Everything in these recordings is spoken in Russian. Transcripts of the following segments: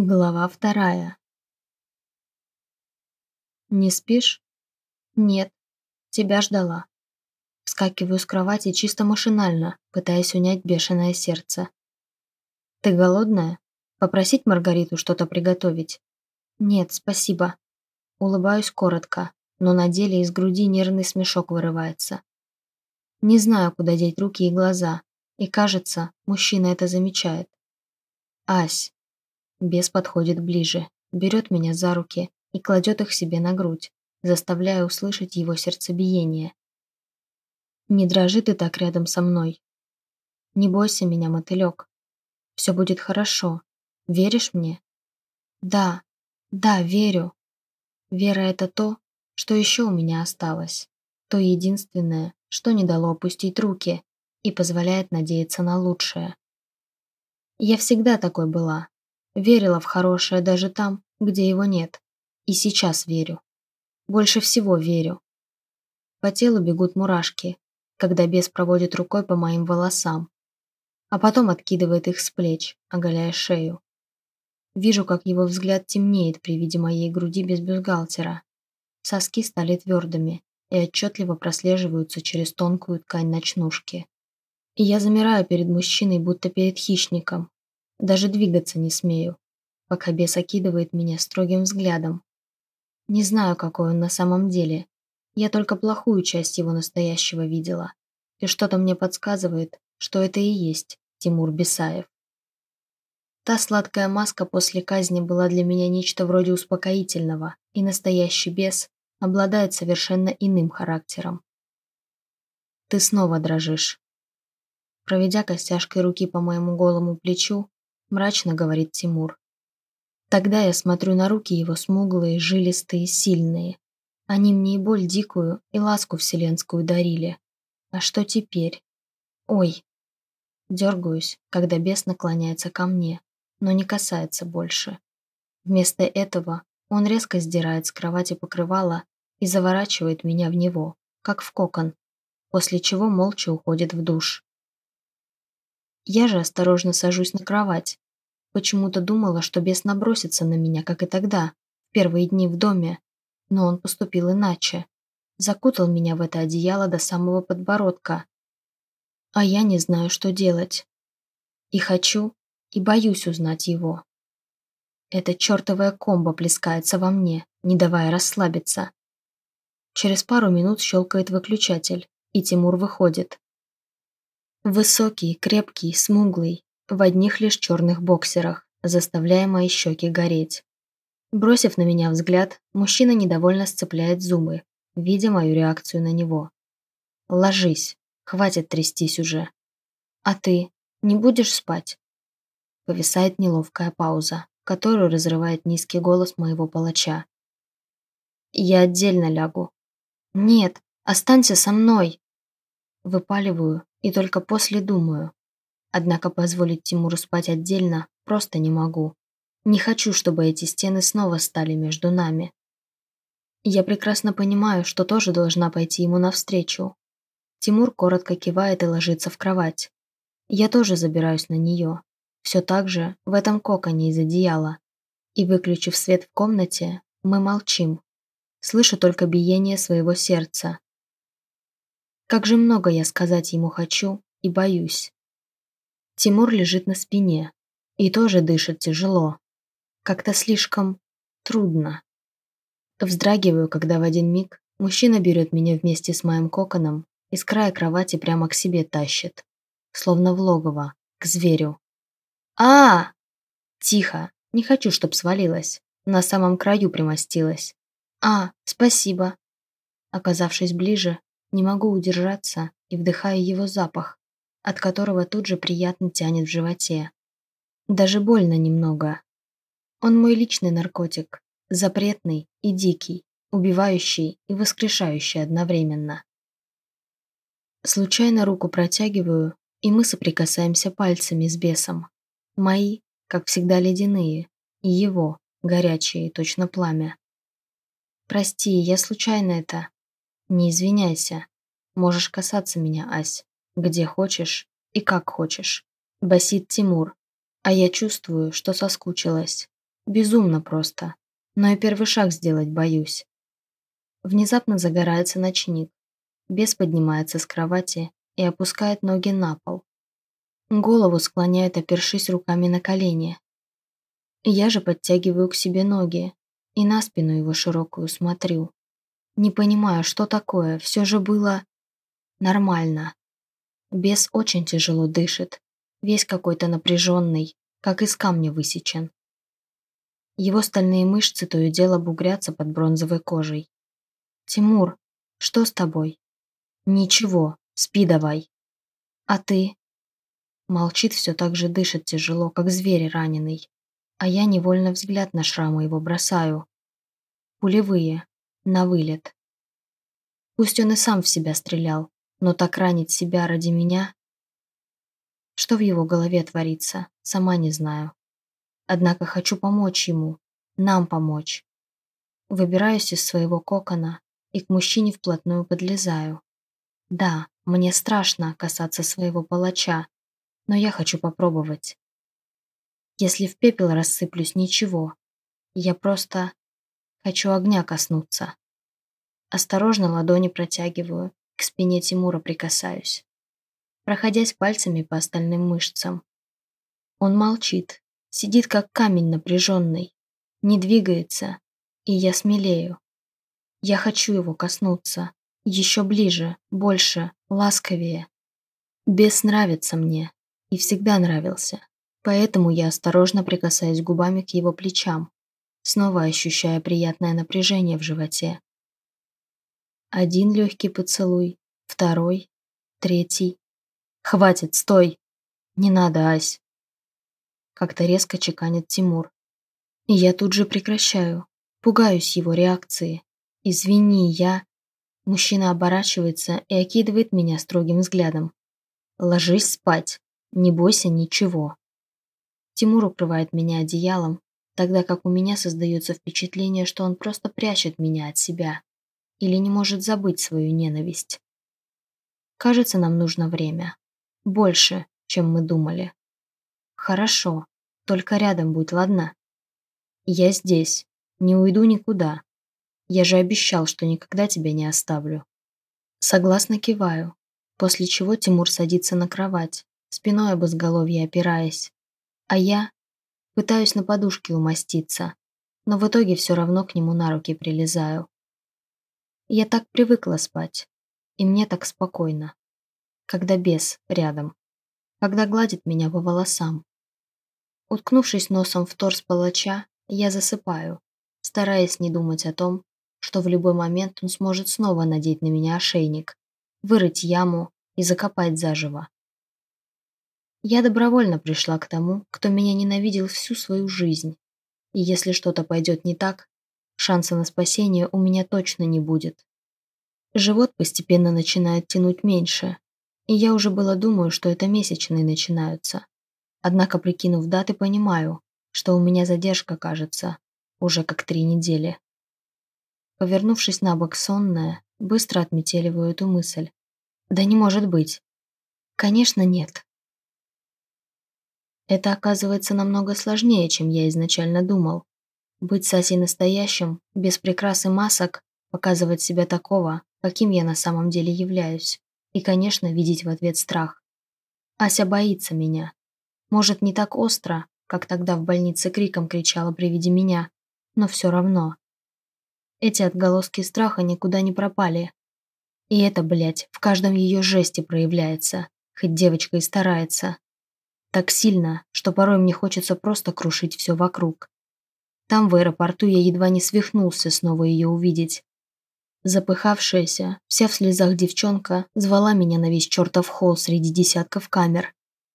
Глава вторая. «Не спишь?» «Нет. Тебя ждала». Вскакиваю с кровати чисто машинально, пытаясь унять бешеное сердце. «Ты голодная? Попросить Маргариту что-то приготовить?» «Нет, спасибо». Улыбаюсь коротко, но на деле из груди нервный смешок вырывается. Не знаю, куда деть руки и глаза, и кажется, мужчина это замечает. «Ась, Бес подходит ближе, берет меня за руки и кладет их себе на грудь, заставляя услышать его сердцебиение. «Не дрожи ты так рядом со мной. Не бойся меня, мотылек. Все будет хорошо. Веришь мне?» «Да, да, верю. Вера — это то, что еще у меня осталось. То единственное, что не дало опустить руки и позволяет надеяться на лучшее. Я всегда такой была, Верила в хорошее даже там, где его нет. И сейчас верю. Больше всего верю. По телу бегут мурашки, когда бес проводит рукой по моим волосам, а потом откидывает их с плеч, оголяя шею. Вижу, как его взгляд темнеет при виде моей груди без бюстгальтера. Соски стали твердыми и отчетливо прослеживаются через тонкую ткань ночнушки. И я замираю перед мужчиной, будто перед хищником, даже двигаться не смею, пока бес окидывает меня строгим взглядом. Не знаю, какой он на самом деле. Я только плохую часть его настоящего видела. И что-то мне подсказывает, что это и есть Тимур Бесаев. Та сладкая маска после казни была для меня нечто вроде успокоительного, и настоящий бес обладает совершенно иным характером. Ты снова дрожишь. Проведя костяшкой руки по моему голому плечу, мрачно говорит Тимур. Тогда я смотрю на руки его смуглые, жилистые, сильные. Они мне и боль дикую, и ласку вселенскую дарили. А что теперь? Ой. Дергаюсь, когда бес наклоняется ко мне, но не касается больше. Вместо этого он резко сдирает с кровати покрывало и заворачивает меня в него, как в кокон, после чего молча уходит в душ. Я же осторожно сажусь на кровать. Почему-то думала, что бес набросится на меня, как и тогда, в первые дни в доме. Но он поступил иначе. Закутал меня в это одеяло до самого подбородка. А я не знаю, что делать. И хочу, и боюсь узнать его. Эта чертовая комба плескается во мне, не давая расслабиться. Через пару минут щелкает выключатель, и Тимур выходит. Высокий, крепкий, смуглый, в одних лишь черных боксерах, заставляя мои щеки гореть. Бросив на меня взгляд, мужчина недовольно сцепляет зубы, видя мою реакцию на него. «Ложись, хватит трястись уже. А ты не будешь спать?» Повисает неловкая пауза, которую разрывает низкий голос моего палача. «Я отдельно лягу». «Нет, останься со мной!» Выпаливаю, и только после думаю. Однако позволить Тимуру спать отдельно просто не могу. Не хочу, чтобы эти стены снова стали между нами. Я прекрасно понимаю, что тоже должна пойти ему навстречу. Тимур коротко кивает и ложится в кровать. Я тоже забираюсь на нее. Все так же в этом коконе из одеяла. И выключив свет в комнате, мы молчим. Слышу только биение своего сердца, как же много я сказать ему хочу и боюсь. Тимур лежит на спине и тоже дышит тяжело. Как-то слишком трудно. Вздрагиваю, когда в один миг мужчина берет меня вместе с моим коконом и с края кровати прямо к себе тащит. Словно в логово, к зверю. а, Тихо, не хочу, чтоб свалилась. На самом краю примостилась. «А, спасибо». Оказавшись ближе, не могу удержаться и вдыхаю его запах, от которого тут же приятно тянет в животе. Даже больно немного. Он мой личный наркотик, запретный и дикий, убивающий и воскрешающий одновременно. Случайно руку протягиваю, и мы соприкасаемся пальцами с бесом. Мои, как всегда, ледяные, и его, горячие, точно пламя. Прости, я случайно это. Не извиняйся. Можешь касаться меня, Ась, где хочешь и как хочешь. Басит Тимур. А я чувствую, что соскучилась. Безумно просто. Но и первый шаг сделать боюсь. Внезапно загорается ночник. Бес поднимается с кровати и опускает ноги на пол. Голову склоняет, опершись руками на колени. Я же подтягиваю к себе ноги и на спину его широкую смотрю. Не понимаю, что такое, все же было нормально. Бес очень тяжело дышит, весь какой-то напряженный, как из камня высечен. Его стальные мышцы то и дело бугрятся под бронзовой кожей. «Тимур, что с тобой?» «Ничего, спи давай». «А ты?» Молчит, все так же дышит тяжело, как зверь раненый. А я невольно взгляд на шрамы его бросаю. Пулевые, на вылет. Пусть он и сам в себя стрелял, но так ранить себя ради меня... Что в его голове творится, сама не знаю. Однако хочу помочь ему, нам помочь. Выбираюсь из своего кокона и к мужчине вплотную подлезаю. Да, мне страшно касаться своего палача, но я хочу попробовать. Если в пепел рассыплюсь, ничего. Я просто хочу огня коснуться. Осторожно ладони протягиваю, к спине Тимура прикасаюсь, проходясь пальцами по остальным мышцам. Он молчит, сидит как камень напряженный, не двигается, и я смелею. Я хочу его коснуться. Еще ближе, больше, ласковее. Бес нравится мне. И всегда нравился. Поэтому я осторожно прикасаюсь губами к его плечам, снова ощущая приятное напряжение в животе. Один легкий поцелуй, второй, третий. «Хватит, стой!» «Не надо, Ась!» Как-то резко чеканит Тимур. И я тут же прекращаю. Пугаюсь его реакции. «Извини, я...» Мужчина оборачивается и окидывает меня строгим взглядом. «Ложись спать. Не бойся ничего». Тимур укрывает меня одеялом, тогда как у меня создается впечатление, что он просто прячет меня от себя или не может забыть свою ненависть. Кажется, нам нужно время. Больше, чем мы думали. Хорошо, только рядом будь, ладно? Я здесь, не уйду никуда. Я же обещал, что никогда тебя не оставлю. Согласно киваю, после чего Тимур садится на кровать, спиной об изголовье опираясь. А я пытаюсь на подушке умоститься, но в итоге все равно к нему на руки прилезаю. Я так привыкла спать, и мне так спокойно, когда бес рядом, когда гладит меня по волосам. Уткнувшись носом в торс палача, я засыпаю, стараясь не думать о том, что в любой момент он сможет снова надеть на меня ошейник, вырыть яму и закопать заживо. Я добровольно пришла к тому, кто меня ненавидел всю свою жизнь. И если что-то пойдет не так, шанса на спасение у меня точно не будет. Живот постепенно начинает тянуть меньше, и я уже было думаю, что это месячные начинаются. Однако, прикинув даты, понимаю, что у меня задержка, кажется, уже как три недели. Повернувшись на бок сонная, быстро отметеливаю эту мысль. Да не может быть. Конечно, нет. Это оказывается намного сложнее, чем я изначально думал. Быть Сасей настоящим, без прикрас и масок, показывать себя такого, каким я на самом деле являюсь. И, конечно, видеть в ответ страх. Ася боится меня. Может, не так остро, как тогда в больнице криком кричала при виде меня, но все равно. Эти отголоски страха никуда не пропали. И это, блядь, в каждом ее жесте проявляется, хоть девочка и старается. Так сильно, что порой мне хочется просто крушить все вокруг. Там, в аэропорту, я едва не свихнулся снова ее увидеть. Запыхавшаяся, вся в слезах девчонка звала меня на весь чертов холл среди десятков камер.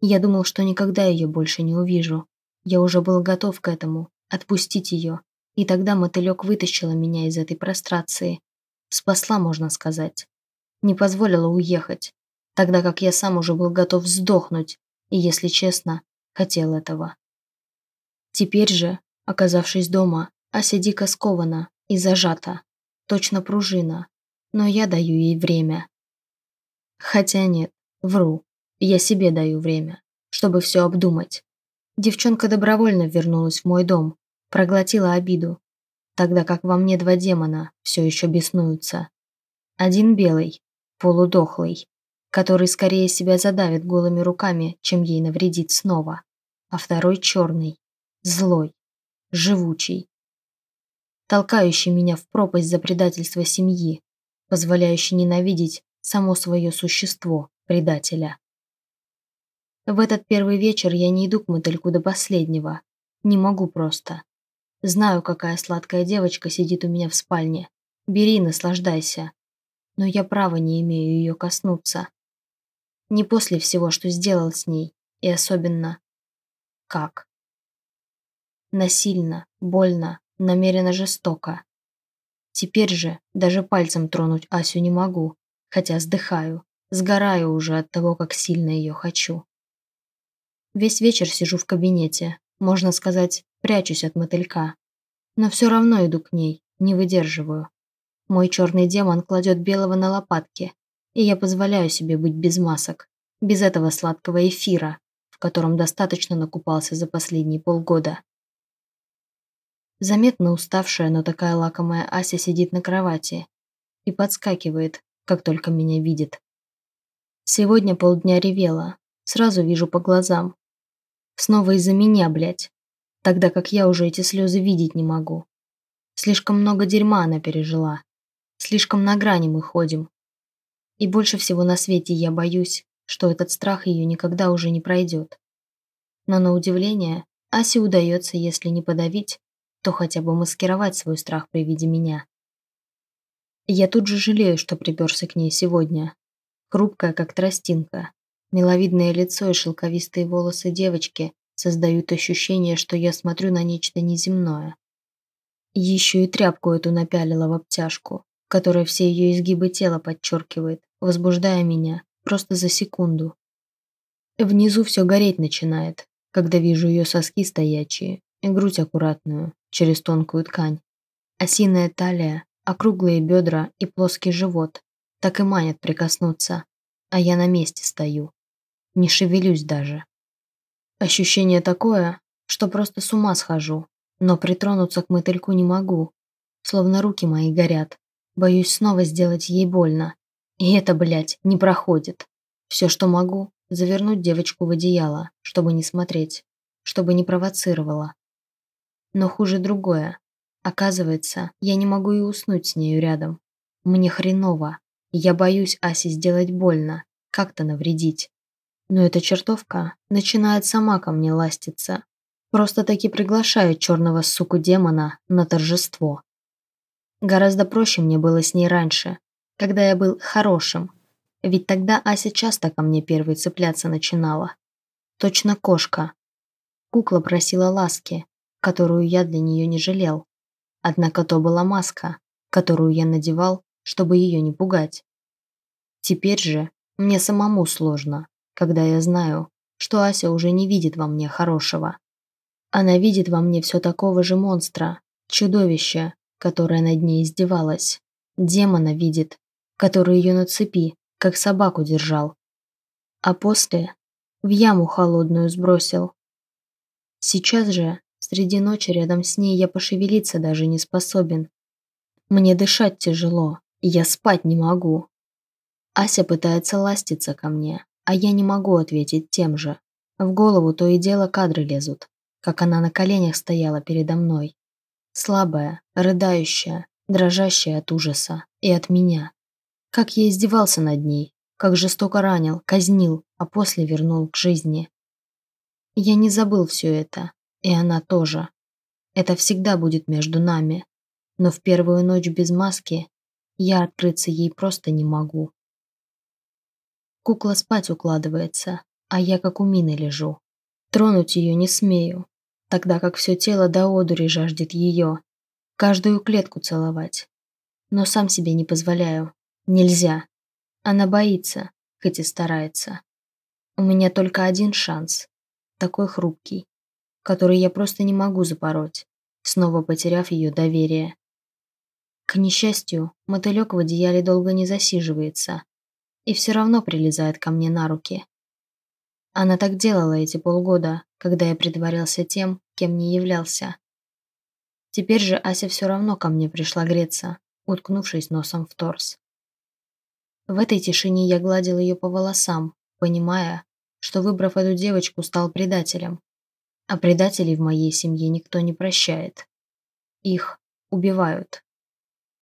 Я думал, что никогда ее больше не увижу. Я уже был готов к этому, отпустить ее, и тогда мотылек вытащила меня из этой прострации. Спасла, можно сказать. Не позволила уехать, тогда как я сам уже был готов сдохнуть, и, если честно, хотел этого. Теперь же, оказавшись дома, Ася дико скована и зажата, точно пружина, но я даю ей время. Хотя нет, вру, я себе даю время, чтобы все обдумать. Девчонка добровольно вернулась в мой дом, проглотила обиду, тогда как во мне два демона все еще беснуются. Один белый, полудохлый, который скорее себя задавит голыми руками, чем ей навредит снова, а второй черный, злой, живучий, толкающий меня в пропасть за предательство семьи, позволяющий ненавидеть само свое существо, предателя. В этот первый вечер я не иду к мотыльку до последнего. Не могу просто. Знаю, какая сладкая девочка сидит у меня в спальне. Бери, наслаждайся. Но я права не имею ее коснуться. Не после всего, что сделал с ней. И особенно... Как? Насильно, больно, намеренно жестоко. Теперь же даже пальцем тронуть Асю не могу, хотя сдыхаю, сгораю уже от того, как сильно ее хочу. Весь вечер сижу в кабинете, можно сказать, прячусь от мотылька. Но все равно иду к ней, не выдерживаю. Мой черный демон кладет белого на лопатки, и я позволяю себе быть без масок, без этого сладкого эфира, в котором достаточно накупался за последние полгода. Заметно уставшая, но такая лакомая Ася сидит на кровати и подскакивает, как только меня видит. Сегодня полдня ревела, сразу вижу по глазам, Снова из-за меня, блядь. Тогда как я уже эти слезы видеть не могу. Слишком много дерьма она пережила. Слишком на грани мы ходим. И больше всего на свете я боюсь, что этот страх ее никогда уже не пройдет. Но на удивление, Асе удается, если не подавить, то хотя бы маскировать свой страх при виде меня. Я тут же жалею, что приперся к ней сегодня. Хрупкая, как тростинка, Миловидное лицо и шелковистые волосы девочки создают ощущение, что я смотрю на нечто неземное. Еще и тряпку эту напялила в обтяжку, которая все ее изгибы тела подчеркивает, возбуждая меня просто за секунду. Внизу все гореть начинает, когда вижу ее соски стоячие и грудь аккуратную, через тонкую ткань. Осиная талия, округлые бедра и плоский живот так и манят прикоснуться, а я на месте стою не шевелюсь даже. Ощущение такое, что просто с ума схожу, но притронуться к мотыльку не могу, словно руки мои горят. Боюсь снова сделать ей больно. И это, блядь, не проходит. Все, что могу, завернуть девочку в одеяло, чтобы не смотреть, чтобы не провоцировала. Но хуже другое. Оказывается, я не могу и уснуть с нею рядом. Мне хреново. Я боюсь Асе сделать больно, как-то навредить. Но эта чертовка начинает сама ко мне ластиться. Просто-таки приглашает черного суку-демона на торжество. Гораздо проще мне было с ней раньше, когда я был хорошим. Ведь тогда Ася часто ко мне первой цепляться начинала. Точно кошка. Кукла просила ласки, которую я для нее не жалел. Однако то была маска, которую я надевал, чтобы ее не пугать. Теперь же мне самому сложно когда я знаю, что Ася уже не видит во мне хорошего. Она видит во мне все такого же монстра, чудовища, которое над ней издевалось. Демона видит, который ее на цепи, как собаку держал. А после в яму холодную сбросил. Сейчас же, среди ночи рядом с ней я пошевелиться даже не способен. Мне дышать тяжело, я спать не могу. Ася пытается ластиться ко мне, а я не могу ответить тем же. В голову то и дело кадры лезут, как она на коленях стояла передо мной. Слабая, рыдающая, дрожащая от ужаса и от меня. Как я издевался над ней, как жестоко ранил, казнил, а после вернул к жизни. Я не забыл все это, и она тоже. Это всегда будет между нами. Но в первую ночь без маски я открыться ей просто не могу. Кукла спать укладывается, а я как у мины лежу. Тронуть ее не смею, тогда как все тело до одури жаждет ее. Каждую клетку целовать. Но сам себе не позволяю. Нельзя. Она боится, хоть и старается. У меня только один шанс. Такой хрупкий, который я просто не могу запороть, снова потеряв ее доверие. К несчастью, мотылек в одеяле долго не засиживается, и все равно прилезает ко мне на руки. Она так делала эти полгода, когда я притворялся тем, кем не являлся. Теперь же Ася все равно ко мне пришла греться, уткнувшись носом в торс. В этой тишине я гладил ее по волосам, понимая, что, выбрав эту девочку, стал предателем. А предателей в моей семье никто не прощает. Их убивают.